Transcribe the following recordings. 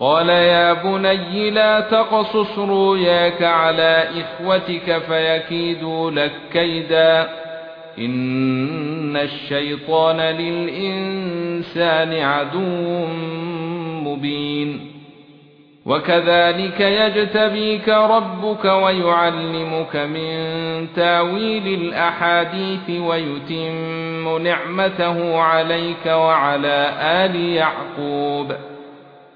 قال يا بني لا تقصص رؤياك على إخوتك فيكيدوا لك كيدا. إن الشيطان للإنسان عدو مبين. وكذلك يجتبيك ربك ويعلمك من تأويل الأحاديث ويتم نعمته عليك وعلى آل يعقوب.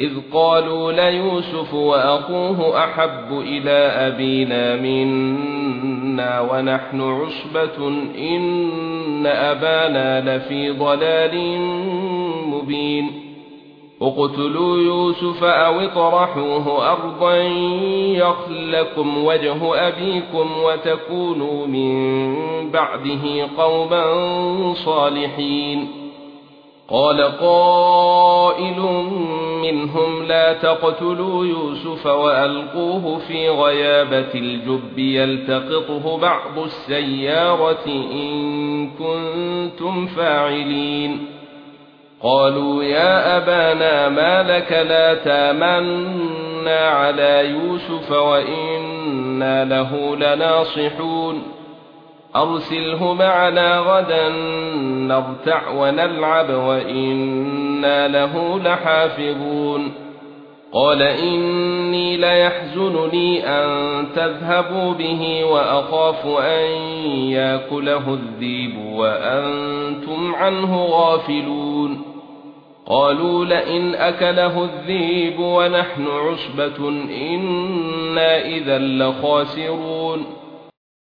إذ قالوا ليوسف وأخوه أحب إلى أبينا منا ونحن عصبة إن أبانا لفي ضلال مبين. اقتلوا يوسف أو اطرحوه أرضا يخلكم وجه أبيكم وتكونوا من بعده قوما صالحين. قال قائل منهم لا تقتلوا يوسف وألقوه في غيابة الجب يلتقطه بعض السيارة إن كنتم فاعلين. قالوا يا أبانا ما لك لا تامنا على يوسف وإنا له لناصحون. أرسله معنا غدا نرتع ونلعب وإنا له لحافظون. قال إني ليحزنني أن تذهبوا به وأخاف أن يأكله الذيب وأنتم عنه غافلون. قالوا لئن أكله الذيب ونحن عصبة إنا إذا لخاسرون.